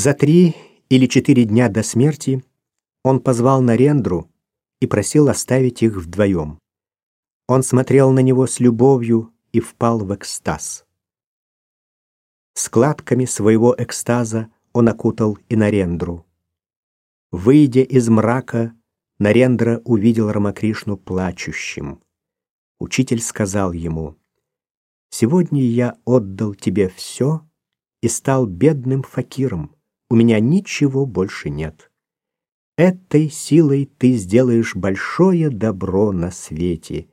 За три или четыре дня до смерти он позвал Нарендру и просил оставить их вдвоем. Он смотрел на него с любовью и впал в экстаз. Складками своего экстаза он окутал и Нарендру. Выйдя из мрака, Нарендра увидел Рамакришну плачущим. Учитель сказал ему, «Сегодня я отдал тебе все и стал бедным факиром. У меня ничего больше нет. Этой силой ты сделаешь большое добро на свете,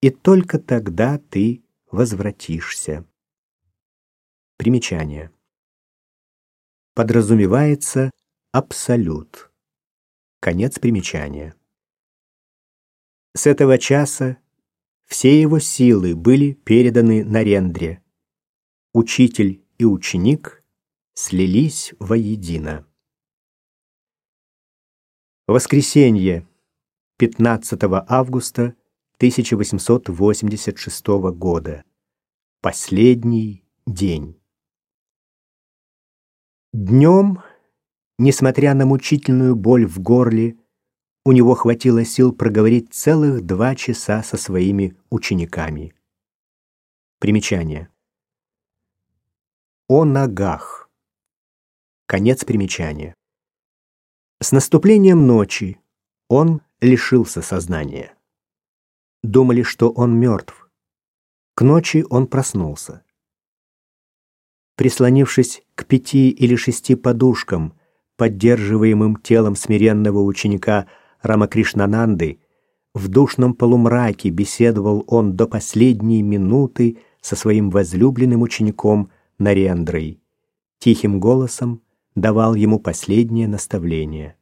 и только тогда ты возвратишься». Примечание. Подразумевается абсолют. Конец примечания. С этого часа все его силы были переданы Нарендре. Учитель и ученик слились воедино. Воскресенье, 15 августа 1886 года. Последний день. Днем Несмотря на мучительную боль в горле, у него хватило сил проговорить целых два часа со своими учениками. Примечание. О ногах. Конец примечания. С наступлением ночи он лишился сознания. Думали, что он мертв. К ночи он проснулся. Прислонившись к пяти или шести подушкам, поддерживаемым телом смиренного ученика Рамакришнананды, в душном полумраке беседовал он до последней минуты со своим возлюбленным учеником Нарендрой. Тихим голосом давал ему последнее наставление.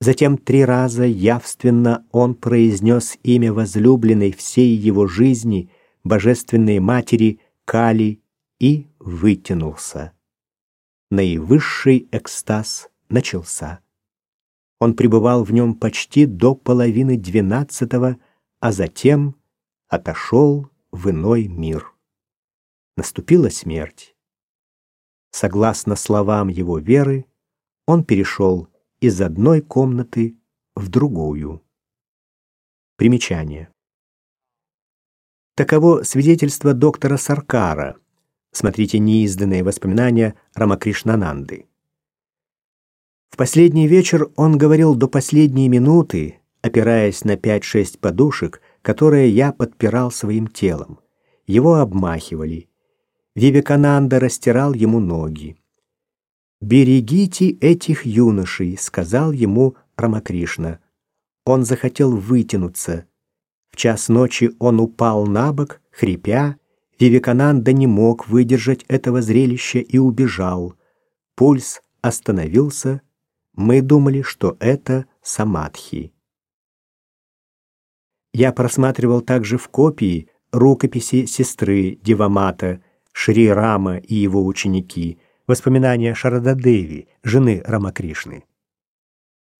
Затем три раза явственно он произнес имя возлюбленной всей его жизни, божественной матери Кали, и вытянулся наивысший экстаз начался. Он пребывал в нем почти до половины двенадцатого, а затем отошел в иной мир. Наступила смерть. Согласно словам его веры, он перешел из одной комнаты в другую. Примечание. Таково свидетельство доктора Саркара – Смотрите неизданные воспоминания Рамакришнананды. В последний вечер он говорил до последней минуты, опираясь на пять-шесть подушек, которые я подпирал своим телом. Его обмахивали. Вивекананда растирал ему ноги. «Берегите этих юношей», — сказал ему Рамакришна. Он захотел вытянуться. В час ночи он упал на бок, хрипя, Вивекананда не мог выдержать этого зрелища и убежал. Пульс остановился. Мы думали, что это самадхи. Я просматривал также в копии рукописи сестры Дивамата, Шри Рама и его ученики, воспоминания Шарададеви, жены Рамакришны.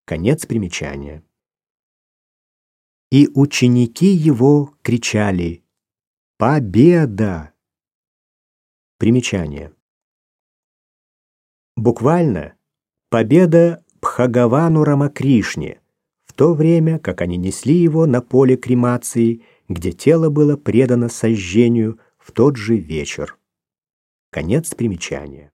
Конец примечания. И ученики его кричали Победа! Примечание. Буквально победа Пхагавану Рамакришне, в то время, как они несли его на поле кремации, где тело было предано сожжению в тот же вечер. Конец примечания.